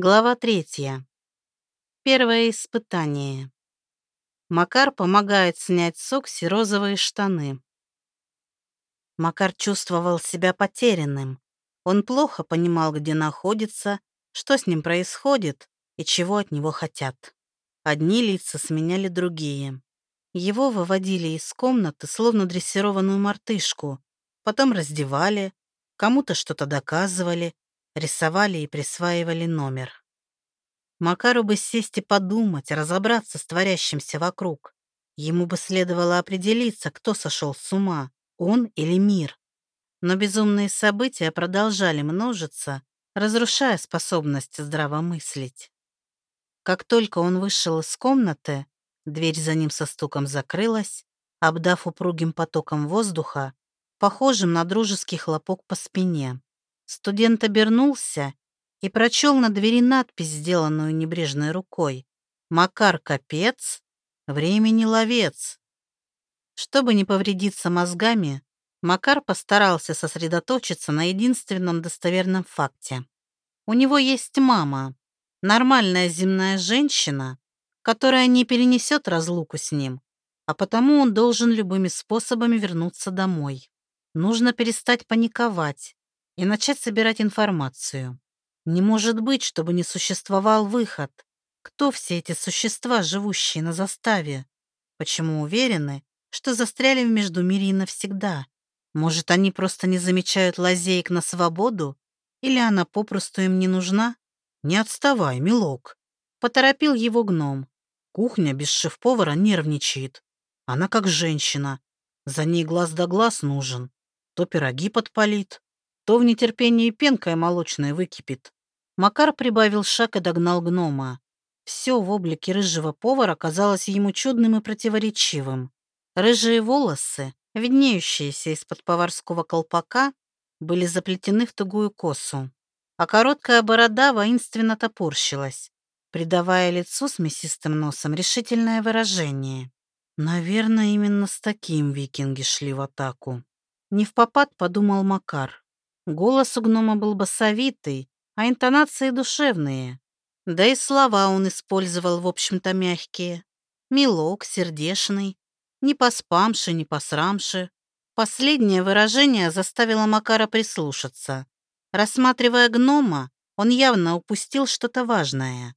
Глава третья. Первое испытание. Макар помогает снять с Окси розовые штаны. Макар чувствовал себя потерянным. Он плохо понимал, где находится, что с ним происходит и чего от него хотят. Одни лица сменяли другие. Его выводили из комнаты, словно дрессированную мартышку, потом раздевали, кому-то что-то доказывали, рисовали и присваивали номер. Макару бы сесть и подумать, разобраться с творящимся вокруг. Ему бы следовало определиться, кто сошел с ума, он или мир. Но безумные события продолжали множиться, разрушая способность здраво мыслить. Как только он вышел из комнаты, дверь за ним со стуком закрылась, обдав упругим потоком воздуха, похожим на дружеский хлопок по спине. Студент обернулся и прочел на двери надпись, сделанную небрежной рукой. «Макар Капец, времени ловец». Чтобы не повредиться мозгами, Макар постарался сосредоточиться на единственном достоверном факте. У него есть мама, нормальная земная женщина, которая не перенесет разлуку с ним, а потому он должен любыми способами вернуться домой. Нужно перестать паниковать, и начать собирать информацию. Не может быть, чтобы не существовал выход. Кто все эти существа, живущие на заставе? Почему уверены, что застряли в Междумирье навсегда? Может, они просто не замечают лазеек на свободу? Или она попросту им не нужна? Не отставай, милок. Поторопил его гном. Кухня без шеф-повара нервничает. Она как женщина. За ней глаз да глаз нужен. То пироги подпалит, то в нетерпении пенкой молочная выкипит. Макар прибавил шаг и догнал гнома. Все в облике рыжего повара казалось ему чудным и противоречивым. Рыжие волосы, виднеющиеся из-под поварского колпака, были заплетены в тугую косу, а короткая борода воинственно топорщилась, придавая лицу с мясистым носом решительное выражение. Наверное, именно с таким викинги шли в атаку. Не в попад подумал Макар. Голос у гнома был басовитый, а интонации душевные. Да и слова он использовал, в общем-то, мягкие. Милок, сердешный, не поспамши, не посрамши. Последнее выражение заставило Макара прислушаться. Рассматривая гнома, он явно упустил что-то важное.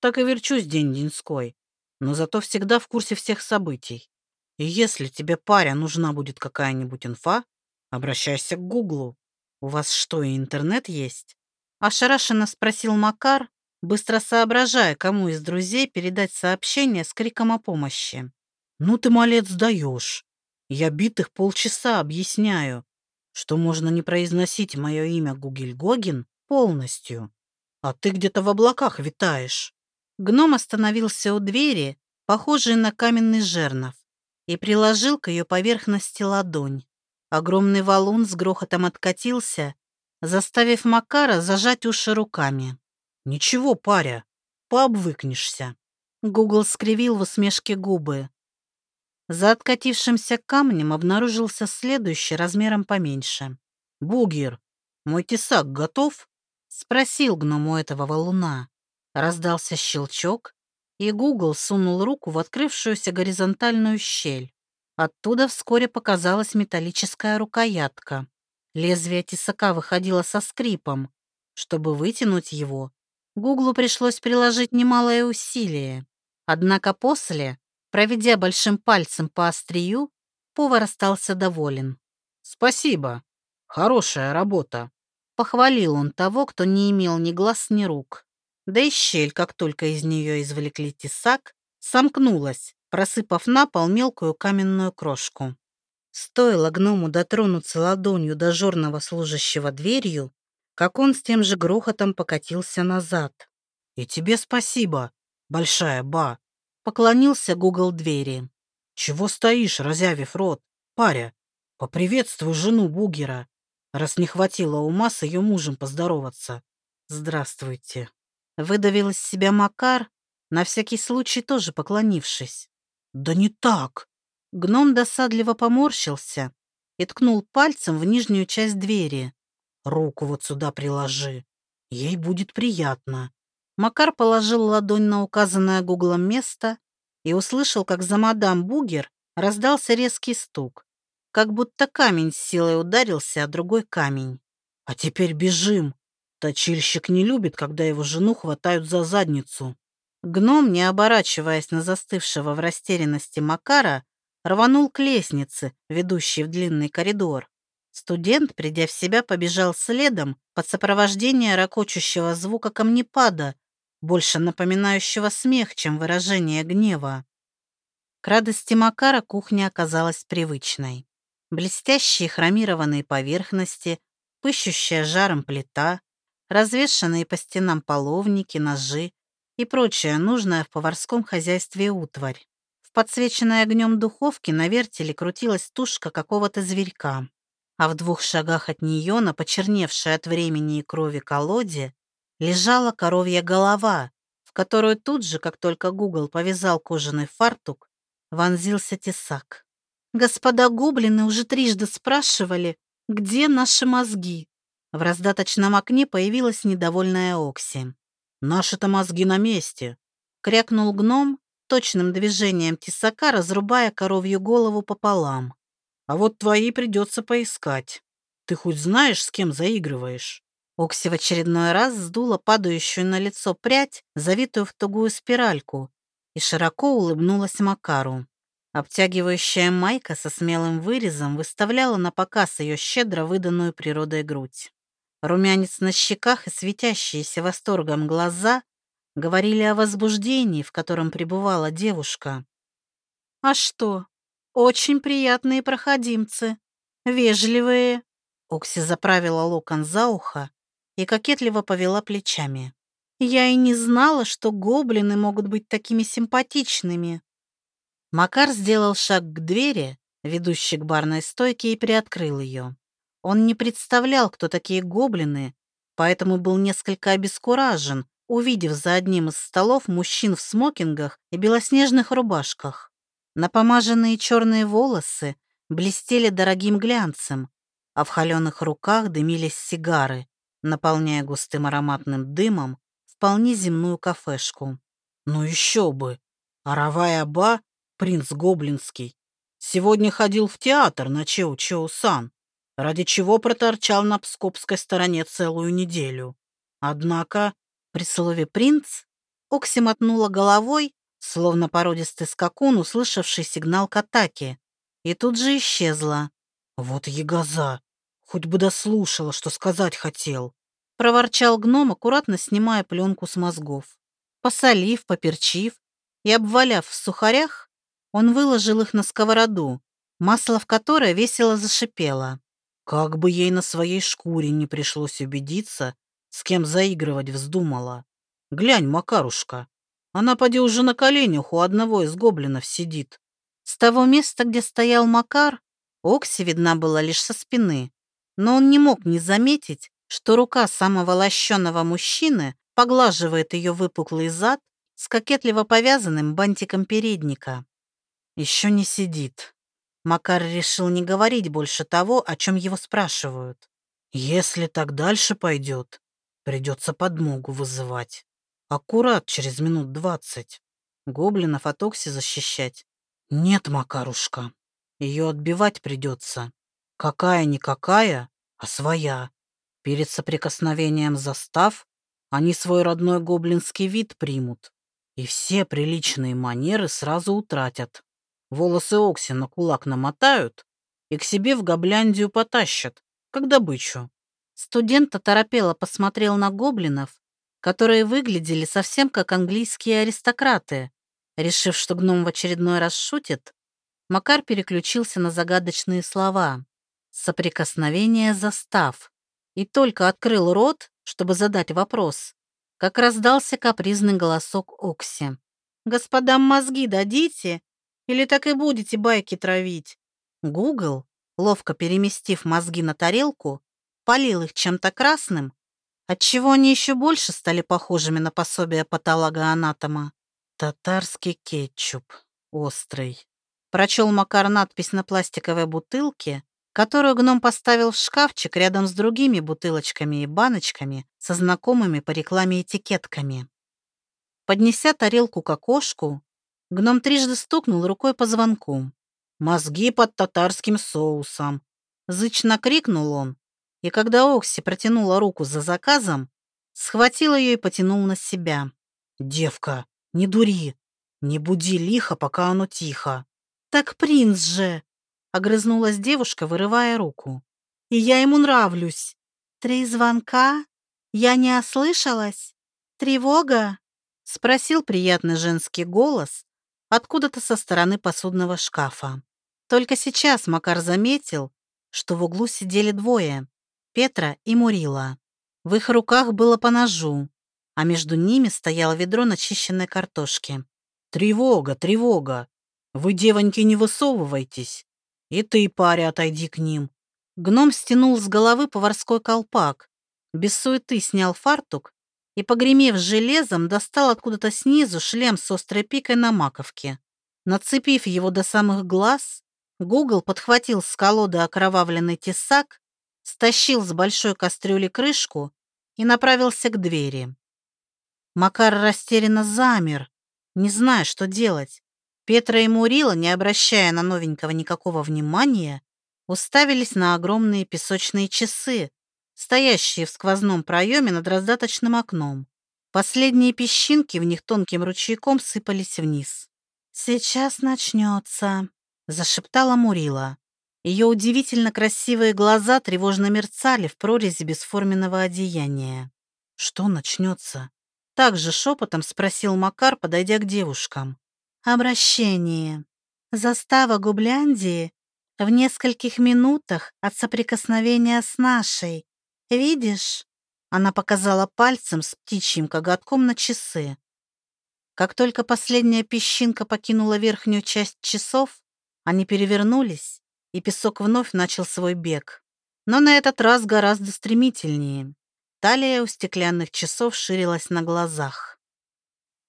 Так и верчусь день-деньской, но зато всегда в курсе всех событий. И если тебе, паря, нужна будет какая-нибудь инфа, обращайся к Гуглу. «У вас что, и интернет есть?» Ошарашенно спросил Макар, быстро соображая, кому из друзей передать сообщение с криком о помощи. «Ну ты, малец, даешь. Я битых полчаса объясняю, что можно не произносить мое имя Гугель-Гогин полностью, а ты где-то в облаках витаешь». Гном остановился у двери, похожей на каменный жернов, и приложил к ее поверхности ладонь. Огромный валун с грохотом откатился, заставив Макара зажать уши руками. «Ничего, паря, пообвыкнешься». Гугл скривил в усмешке губы. За откатившимся камнем обнаружился следующий размером поменьше. «Бугер, мой тесак готов?» — спросил гному этого валуна. Раздался щелчок, и Гугл сунул руку в открывшуюся горизонтальную щель. Оттуда вскоре показалась металлическая рукоятка. Лезвие тесака выходило со скрипом. Чтобы вытянуть его, Гуглу пришлось приложить немалое усилие. Однако после, проведя большим пальцем по острию, повар остался доволен. «Спасибо. Хорошая работа», — похвалил он того, кто не имел ни глаз, ни рук. Да и щель, как только из нее извлекли тесак, сомкнулась, просыпав на пол мелкую каменную крошку. Стоило гному дотронуться ладонью до жорного служащего дверью, как он с тем же грохотом покатился назад. «И тебе спасибо, большая ба!» — поклонился Гугл двери. «Чего стоишь, разявив рот? Паря, поприветствуй жену Бугера, раз не хватило ума с ее мужем поздороваться. Здравствуйте!» Выдавил из себя Макар, на всякий случай тоже поклонившись. «Да не так!» Гном досадливо поморщился и ткнул пальцем в нижнюю часть двери. «Руку вот сюда приложи. Ей будет приятно. Макар положил ладонь на указанное гуглом место и услышал, как за мадам Бугер раздался резкий стук, как будто камень с силой ударился о другой камень. «А теперь бежим!» Точильщик не любит, когда его жену хватают за задницу. Гном, не оборачиваясь на застывшего в растерянности Макара, рванул к лестнице, ведущей в длинный коридор. Студент, придя в себя, побежал следом под сопровождение ракочущего звука камнепада, больше напоминающего смех, чем выражение гнева. К радости Макара кухня оказалась привычной. Блестящие хромированные поверхности, пыщущая жаром плита, развешанные по стенам половники, ножи и прочее нужное в поварском хозяйстве утварь. В подсвеченной огнем духовке на вертеле крутилась тушка какого-то зверька, а в двух шагах от нее, на почерневшей от времени и крови колоде, лежала коровья голова, в которую тут же, как только Гугл повязал кожаный фартук, вонзился тесак. «Господа гоблины уже трижды спрашивали, где наши мозги?» В раздаточном окне появилась недовольная Окси. «Наши-то мозги на месте!» — крякнул гном, точным движением тесака разрубая коровью голову пополам. «А вот твои придется поискать. Ты хоть знаешь, с кем заигрываешь?» Окси в очередной раз сдула падающую на лицо прядь, завитую в тугую спиральку, и широко улыбнулась Макару. Обтягивающая майка со смелым вырезом выставляла на показ ее щедро выданную природой грудь. Румянец на щеках и светящиеся восторгом глаза говорили о возбуждении, в котором пребывала девушка. «А что? Очень приятные проходимцы. Вежливые». Окси заправила локон за ухо и кокетливо повела плечами. «Я и не знала, что гоблины могут быть такими симпатичными». Макар сделал шаг к двери, ведущей к барной стойке, и приоткрыл ее. Он не представлял, кто такие гоблины, поэтому был несколько обескуражен, увидев за одним из столов мужчин в смокингах и белоснежных рубашках. Напомаженные черные волосы блестели дорогим глянцем, а в холеных руках дымились сигары, наполняя густым ароматным дымом вполне земную кафешку. Ну еще бы! Аравай Аба, принц Гоблинский, сегодня ходил в театр на Чеу-Чеу-Сан ради чего проторчал на пскопской стороне целую неделю. Однако при слове «принц» Окси мотнула головой, словно породистый скакун, услышавший сигнал к атаке, и тут же исчезла. «Вот ягоза! Хоть бы дослушала, что сказать хотел!» проворчал гном, аккуратно снимая пленку с мозгов. Посолив, поперчив и обваляв в сухарях, он выложил их на сковороду, масло в которой весело зашипело. Как бы ей на своей шкуре не пришлось убедиться, с кем заигрывать вздумала. Глянь, Макарушка, она поди уже на коленях у одного из гоблинов сидит. С того места, где стоял Макар, Окси видна была лишь со спины, но он не мог не заметить, что рука самого лощеного мужчины поглаживает ее выпуклый зад с кокетливо повязанным бантиком передника. Еще не сидит. Макар решил не говорить больше того, о чем его спрашивают. Если так дальше пойдет, придется подмогу вызывать. Аккурат через минут двадцать. Гоблинов от Окси защищать. Нет, Макарушка, ее отбивать придется. Какая-никакая, а своя. Перед соприкосновением застав, они свой родной гоблинский вид примут, и все приличные манеры сразу утратят. Волосы Окси на кулак намотают и к себе в Гобляндию потащат, как добычу. Студент оторопело посмотрел на гоблинов, которые выглядели совсем как английские аристократы. Решив, что гном в очередной раз шутит, Макар переключился на загадочные слова. Соприкосновение застав. И только открыл рот, чтобы задать вопрос, как раздался капризный голосок Окси. «Господам мозги дадите? Или так и будете байки травить?» Гугл, ловко переместив мозги на тарелку, полил их чем-то красным, отчего они еще больше стали похожими на пособие патологоанатома. «Татарский кетчуп. Острый». Прочел Макар надпись на пластиковой бутылке, которую гном поставил в шкафчик рядом с другими бутылочками и баночками со знакомыми по рекламе этикетками. Поднеся тарелку к окошку, гном трижды стукнул рукой по звонку. «Мозги под татарским соусом!» Зычно крикнул он, и когда Окси протянула руку за заказом, схватил ее и потянул на себя. «Девка, не дури! Не буди лихо, пока оно тихо!» «Так принц же!» — огрызнулась девушка, вырывая руку. «И я ему нравлюсь!» «Три звонка? Я не ослышалась? Тревога?» — спросил приятный женский голос откуда-то со стороны посудного шкафа. Только сейчас Макар заметил, что в углу сидели двое — Петра и Мурила. В их руках было по ножу, а между ними стояло ведро начищенной картошки. «Тревога, тревога! Вы, девоньки, не высовывайтесь! И ты, паря, отойди к ним!» Гном стянул с головы поварской колпак, без суеты снял фартук и, погремев железом, достал откуда-то снизу шлем с острой пикой на маковке. Нацепив его до самых глаз, Гугл подхватил с колоды окровавленный тесак, стащил с большой кастрюли крышку и направился к двери. Макар растерянно замер, не зная, что делать. Петра и Мурила, не обращая на новенького никакого внимания, уставились на огромные песочные часы, стоящие в сквозном проеме над раздаточным окном. Последние песчинки в них тонким ручейком сыпались вниз. «Сейчас начнется», — зашептала Мурила. Ее удивительно красивые глаза тревожно мерцали в прорези бесформенного одеяния. «Что начнется?» Так же шепотом спросил Макар, подойдя к девушкам. «Обращение. Застава Губляндии в нескольких минутах от соприкосновения с нашей. Видишь?» Она показала пальцем с птичьим коготком на часы. Как только последняя песчинка покинула верхнюю часть часов, они перевернулись, и песок вновь начал свой бег. Но на этот раз гораздо стремительнее. Талия у стеклянных часов ширилась на глазах.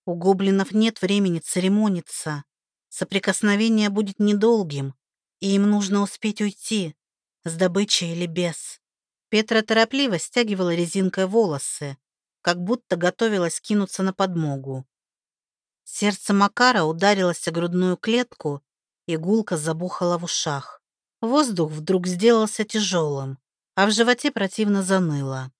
У гоблинов нет времени церемониться. Соприкосновение будет недолгим, и им нужно успеть уйти, с добычей или без. Петра торопливо стягивала резинкой волосы, как будто готовилась кинуться на подмогу. Сердце Макара ударилось о грудную клетку, и гулко забухало в ушах. Воздух вдруг сделался тяжелым, а в животе противно заныло.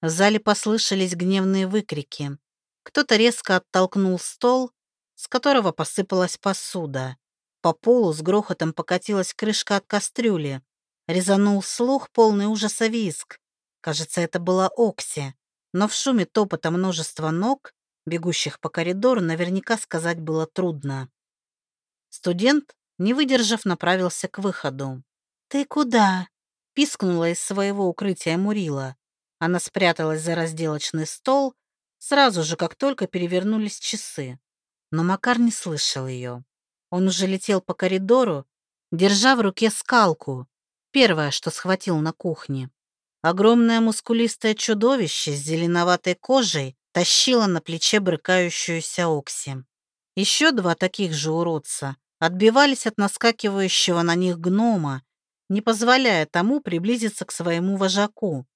В зале послышались гневные выкрики. Кто-то резко оттолкнул стол, с которого посыпалась посуда. По полу с грохотом покатилась крышка от кастрюли. Резанул слух полный ужаса виск. Кажется, это была Окси. Но в шуме топота множества ног, бегущих по коридору, наверняка сказать было трудно. Студент, не выдержав, направился к выходу. «Ты куда?» — пискнула из своего укрытия Мурила. Она спряталась за разделочный стол, сразу же, как только перевернулись часы. Но Макар не слышал ее. Он уже летел по коридору, держа в руке скалку, первое, что схватил на кухне. Огромное мускулистое чудовище с зеленоватой кожей тащило на плече брыкающуюся Окси. Еще два таких же уродца отбивались от наскакивающего на них гнома, не позволяя тому приблизиться к своему вожаку.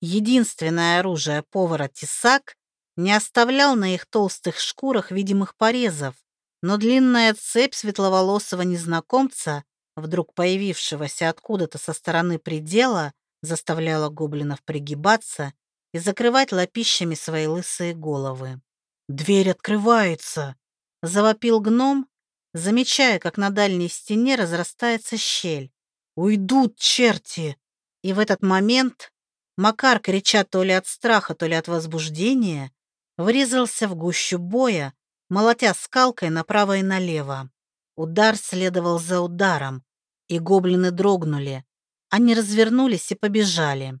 Единственное оружие повара Тесак не оставлял на их толстых шкурах видимых порезов, но длинная цепь светловолосого незнакомца, вдруг появившегося откуда-то со стороны предела, заставляла гоблинов пригибаться и закрывать лапищами свои лысые головы. «Дверь открывается!» — завопил гном, замечая, как на дальней стене разрастается щель. «Уйдут черти!» И в этот момент Макар, крича то ли от страха, то ли от возбуждения, врезался в гущу боя, молотя скалкой направо и налево. Удар следовал за ударом, и гоблины дрогнули. Они развернулись и побежали.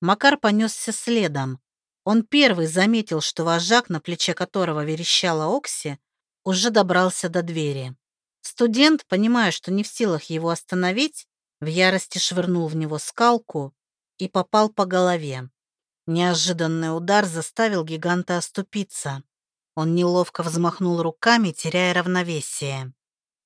Макар понесся следом. Он первый заметил, что вожак, на плече которого верещала Окси, уже добрался до двери. Студент, понимая, что не в силах его остановить, в ярости швырнул в него скалку и попал по голове. Неожиданный удар заставил гиганта оступиться. Он неловко взмахнул руками, теряя равновесие.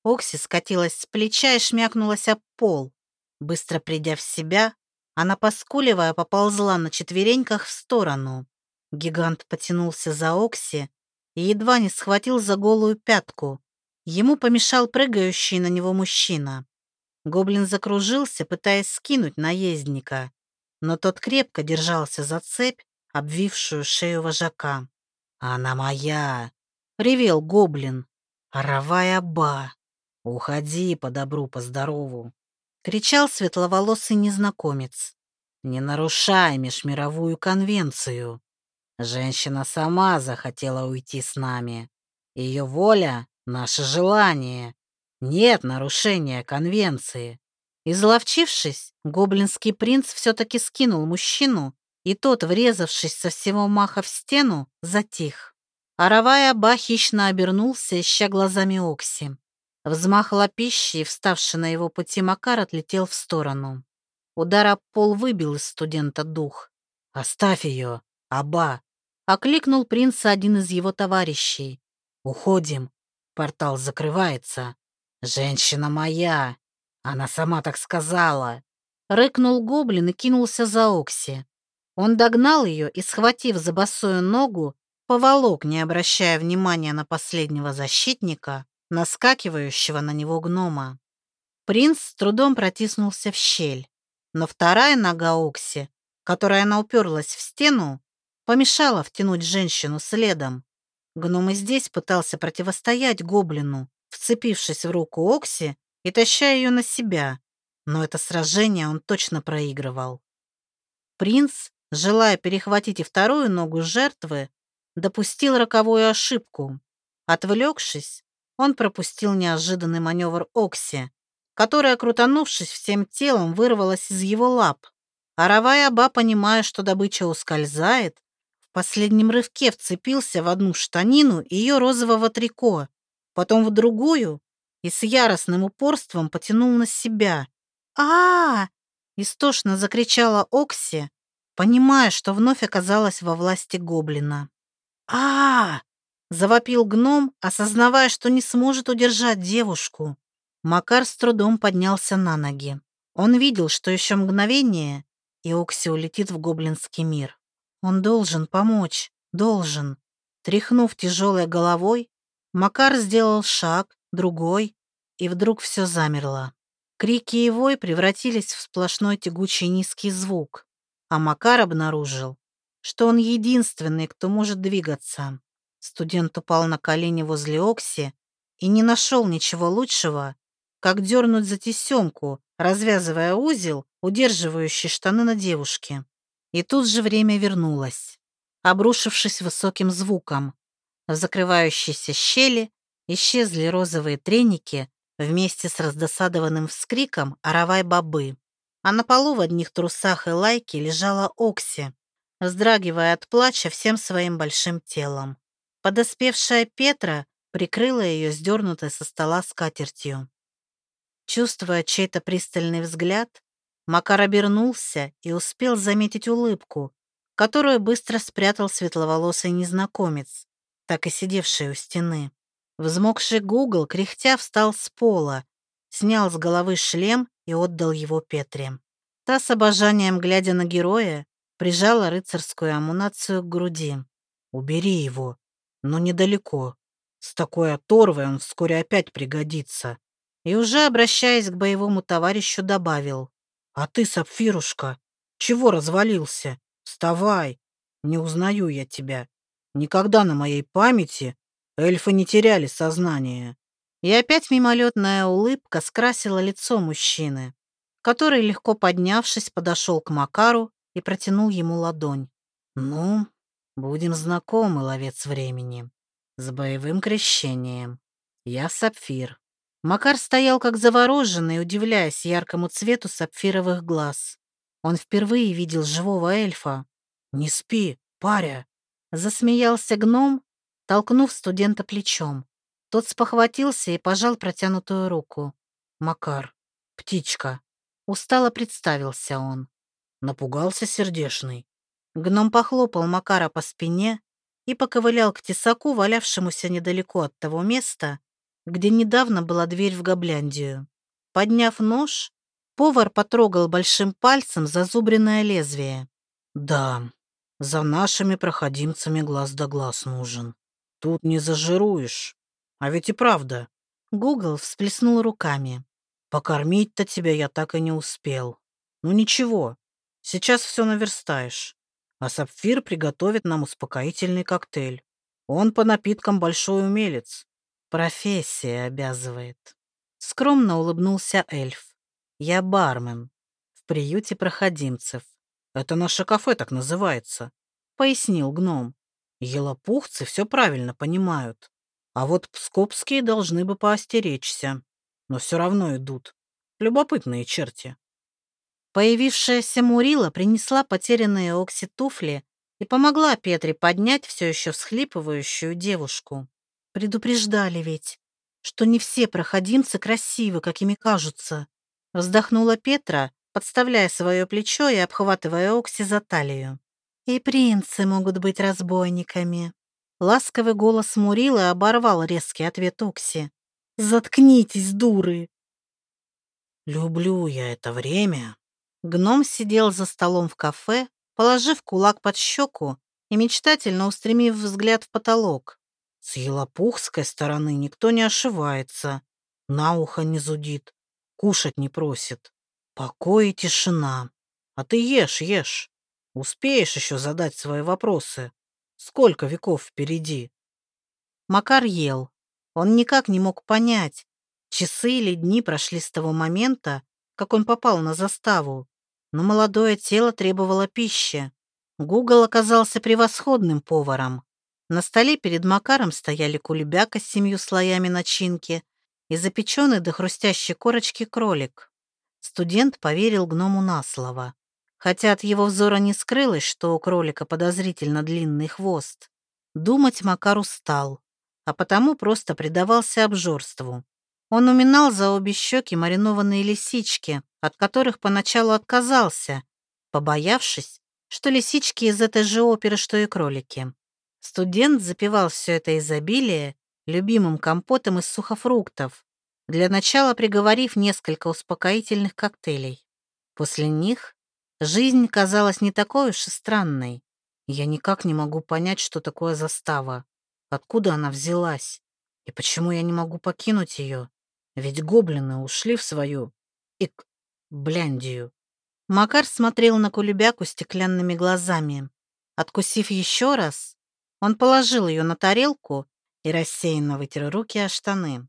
Окси скатилась с плеча и шмякнулась об пол. Быстро придя в себя, она, поскуливая, поползла на четвереньках в сторону. Гигант потянулся за Окси, и едва не схватил за голую пятку. Ему помешал прыгающий на него мужчина. Гоблин закружился, пытаясь скинуть наездника, но тот крепко держался за цепь, обвившую шею вожака. «Она моя!» — ревел гоблин. «Оровая ба! Уходи по добру, по здорову!» — кричал светловолосый незнакомец. «Не нарушай межмировую конвенцию!» Женщина сама захотела уйти с нами. Ее воля — наше желание. Нет нарушения конвенции. Изловчившись, гоблинский принц все-таки скинул мужчину, и тот, врезавшись со всего маха в стену, затих. Аравай Аба хищно обернулся, ища глазами Окси. Взмах лапищи, вставший на его пути Макар, отлетел в сторону. Удар об пол выбил из студента дух. «Оставь ее, Аба!» Окликнул принца один из его товарищей. «Уходим. Портал закрывается. Женщина моя. Она сама так сказала». Рыкнул гоблин и кинулся за Окси. Он догнал ее и, схватив за босую ногу, поволок, не обращая внимания на последнего защитника, наскакивающего на него гнома. Принц с трудом протиснулся в щель, но вторая нога Окси, которая она уперлась в стену, помешала втянуть женщину следом. Гном и здесь пытался противостоять гоблину, вцепившись в руку Окси и таща ее на себя, но это сражение он точно проигрывал. Принц, желая перехватить и вторую ногу жертвы, допустил роковую ошибку. Отвлекшись, он пропустил неожиданный маневр Окси, которая, крутанувшись всем телом, вырвалась из его лап. Аравай Аба, понимая, что добыча ускользает, последнем рывке вцепился в одну штанину ее розового трико, потом в другую и с яростным упорством потянул на себя. -а, -а Истошно закричала Окси, понимая, что вновь оказалась во власти гоблина. а, -а, Завопил гном, осознавая, что не сможет удержать девушку. Макар с трудом поднялся на ноги. Он видел, что еще мгновение, и Окси улетит в гоблинский мир. Он должен помочь, должен. Тряхнув тяжелой головой, Макар сделал шаг, другой, и вдруг все замерло. Крики и вой превратились в сплошной тягучий низкий звук, а Макар обнаружил, что он единственный, кто может двигаться. Студент упал на колени возле Окси и не нашел ничего лучшего, как дернуть за тесемку, развязывая узел, удерживающий штаны на девушке. И тут же время вернулось, обрушившись высоким звуком. В закрывающейся щели исчезли розовые треники вместе с раздосадованным вскриком оравай-бобы. А на полу в одних трусах и лайке лежала Окси, вздрагивая от плача всем своим большим телом. Подоспевшая Петра прикрыла ее сдернутой со стола скатертью. Чувствуя чей-то пристальный взгляд, Макар обернулся и успел заметить улыбку, которую быстро спрятал светловолосый незнакомец, так и сидевший у стены. Взмокший Гугл, кряхтя, встал с пола, снял с головы шлем и отдал его Петре. Та с обожанием, глядя на героя, прижала рыцарскую амунацию к груди. «Убери его, но недалеко. С такой оторвой он вскоре опять пригодится». И уже обращаясь к боевому товарищу, добавил. «А ты, Сапфирушка, чего развалился? Вставай! Не узнаю я тебя. Никогда на моей памяти эльфы не теряли сознание». И опять мимолетная улыбка скрасила лицо мужчины, который, легко поднявшись, подошел к Макару и протянул ему ладонь. «Ну, будем знакомы, ловец времени, с боевым крещением. Я Сапфир, Макар стоял как завороженный, удивляясь яркому цвету сапфировых глаз. Он впервые видел живого эльфа. «Не спи, паря!» Засмеялся гном, толкнув студента плечом. Тот спохватился и пожал протянутую руку. «Макар, птичка!» Устало представился он. Напугался сердешный. Гном похлопал Макара по спине и поковылял к тесаку, валявшемуся недалеко от того места, где недавно была дверь в Гобляндию. Подняв нож, повар потрогал большим пальцем зазубренное лезвие. «Да, за нашими проходимцами глаз да глаз нужен. Тут не зажируешь. А ведь и правда. Гугл всплеснул руками. Покормить-то тебя я так и не успел. Ну ничего, сейчас все наверстаешь. А Сапфир приготовит нам успокоительный коктейль. Он по напиткам большой умелец. Профессия обязывает. Скромно улыбнулся эльф. Я бармен. В приюте проходимцев. Это наше кафе так называется. Пояснил гном. Елопухцы все правильно понимают. А вот пскопские должны бы поостеречься но все равно идут. Любопытные черти. Появившаяся Мурила принесла потерянные Окси туфли и помогла Петре поднять все еще всхлипывающую девушку. Предупреждали ведь, что не все проходимцы красивы, какими кажутся. Вздохнула Петра, подставляя свое плечо и обхватывая Окси за талию. И принцы могут быть разбойниками. Ласковый голос Мурилы оборвал резкий ответ Окси. Заткнитесь, дуры!» «Люблю я это время!» Гном сидел за столом в кафе, положив кулак под щеку и мечтательно устремив взгляд в потолок. С елопухской стороны никто не ошивается, на ухо не зудит, кушать не просит. Покой и тишина. А ты ешь, ешь. Успеешь еще задать свои вопросы. Сколько веков впереди? Макар ел, он никак не мог понять, часы или дни прошли с того момента, как он попал на заставу, но молодое тело требовало пищи. Гугл оказался превосходным поваром. На столе перед Макаром стояли кулебяка с семью слоями начинки и запеченный до хрустящей корочки кролик. Студент поверил гному на слово. Хотя от его взора не скрылось, что у кролика подозрительно длинный хвост. Думать Макар устал а потому просто предавался обжорству. Он уминал за обе щеки маринованные лисички, от которых поначалу отказался, побоявшись, что лисички из этой же оперы, что и кролики. Студент запивал все это изобилие любимым компотом из сухофруктов, для начала приговорив несколько успокоительных коктейлей. После них жизнь казалась не такой уж и странной. Я никак не могу понять, что такое застава. Откуда она взялась? И почему я не могу покинуть ее? Ведь гоблины ушли в свою... Ик... Бляндию. Макар смотрел на кулебяку стеклянными глазами. Откусив еще раз, он положил ее на тарелку и рассеянно вытер руки о штаны.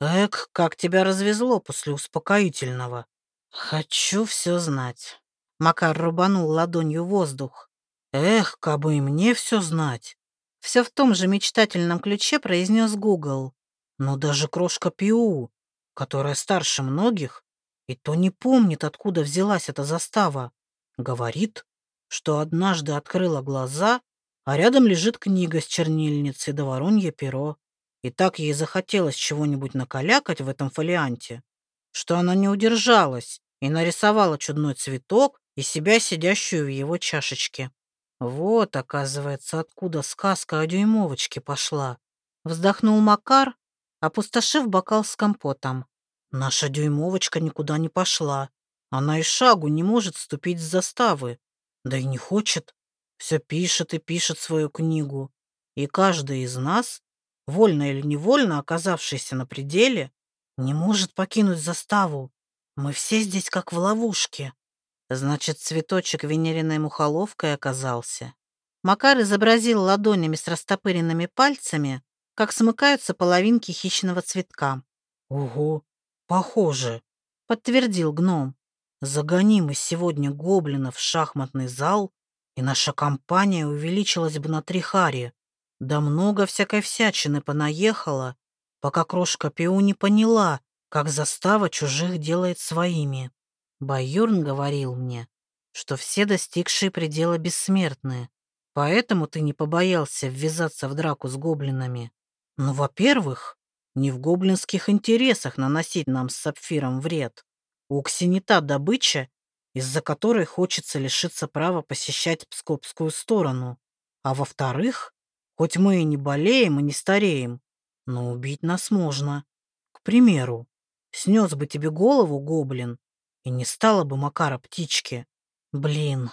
«Эк, как тебя развезло после успокоительного!» «Хочу все знать». Макар рубанул ладонью воздух. «Эх, кабы и мне все знать!» Все в том же мечтательном ключе произнес Гугл. Но даже крошка Пиу, которая старше многих, и то не помнит, откуда взялась эта застава, говорит, что однажды открыла глаза, а рядом лежит книга с чернильницей да воронье перо. И так ей захотелось чего-нибудь накалякать в этом фолианте, что она не удержалась и нарисовала чудной цветок и себя, сидящую в его чашечке. Вот, оказывается, откуда сказка о дюймовочке пошла. Вздохнул Макар, опустошив бокал с компотом. Наша дюймовочка никуда не пошла. Она и шагу не может ступить с заставы. Да и не хочет. Все пишет и пишет свою книгу. И каждый из нас, вольно или невольно оказавшийся на пределе, не может покинуть заставу. Мы все здесь как в ловушке. Значит, цветочек венериной мухоловкой оказался. Макар изобразил ладонями с растопыренными пальцами, как смыкаются половинки хищного цветка. «Ого, похоже», — подтвердил гном. «Загони мы сегодня гоблинов в шахматный зал, и наша компания увеличилась бы на три хари. Да много всякой всячины понаехало, пока крошка Пиу не поняла, как застава чужих делает своими. Баюрн говорил мне, что все достигшие предела бессмертны, поэтому ты не побоялся ввязаться в драку с гоблинами. Ну, во-первых, не в гоблинских интересах наносить нам с сапфиром вред. Укси не та добыча, из-за которой хочется лишиться права посещать пскопскую сторону. А во-вторых, хоть мы и не болеем и не стареем, но убить нас можно. К примеру, снес бы тебе голову гоблин, и не стало бы Макара птички. Блин,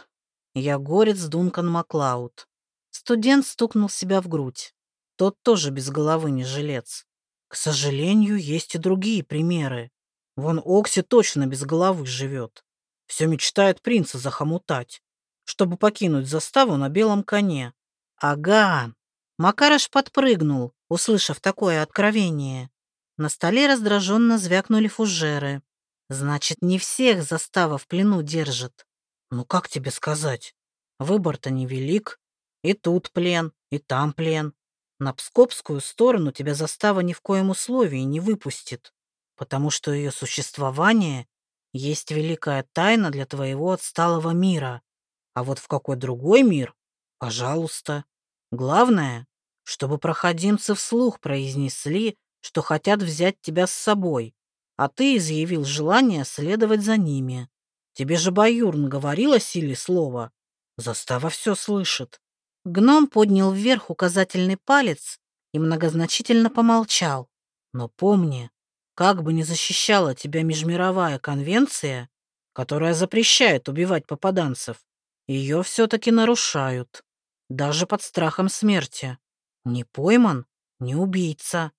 я горец Дункан Маклауд. Студент стукнул себя в грудь. Тот тоже без головы не жилец. К сожалению, есть и другие примеры. Вон Окси точно без головы живет. Все мечтает принца захомутать, чтобы покинуть заставу на белом коне. Ага. Макарыш подпрыгнул, услышав такое откровение. На столе раздраженно звякнули фужеры. Значит, не всех застава в плену держит. Ну как тебе сказать? Выбор-то невелик. И тут плен, и там плен. На Пскопскую сторону тебя застава ни в коем условии не выпустит, потому что ее существование есть великая тайна для твоего отсталого мира. А вот в какой другой мир? Пожалуйста. Главное, чтобы проходимцы вслух произнесли, что хотят взять тебя с собой, а ты изъявил желание следовать за ними. Тебе же Баюрн говорил о силе слова. Застава все слышит. Гном поднял вверх указательный палец и многозначительно помолчал. Но помни, как бы ни защищала тебя Межмировая конвенция, которая запрещает убивать попаданцев, ее все-таки нарушают, даже под страхом смерти. Не пойман, не убийца.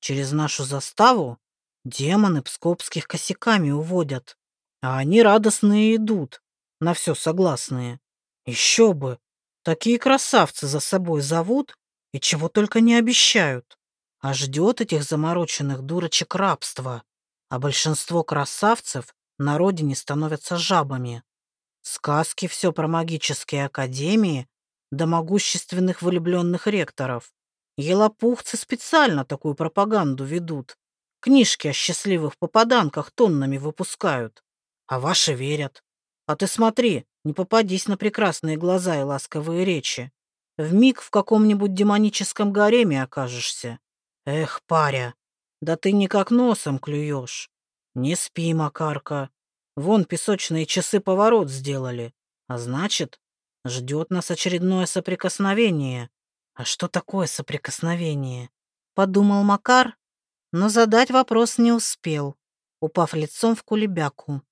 Через нашу заставу демоны пскопских косяками уводят, а они радостные идут, на все согласные. Еще бы, Такие красавцы за собой зовут и чего только не обещают. А ждет этих замороченных дурочек рабства. А большинство красавцев на родине становятся жабами. Сказки все про магические академии да могущественных влюбленных ректоров. Елопухцы специально такую пропаганду ведут. Книжки о счастливых попаданках тоннами выпускают. А ваши верят. А ты смотри, не попадись на прекрасные глаза и ласковые речи. В миг в каком-нибудь демоническом гареме окажешься. Эх, паря, да ты никак носом клюешь. Не спи, Макарка. Вон песочные часы поворот сделали. А значит, ждет нас очередное соприкосновение. А что такое соприкосновение? Подумал Макар, но задать вопрос не успел, упав лицом в кулебяку.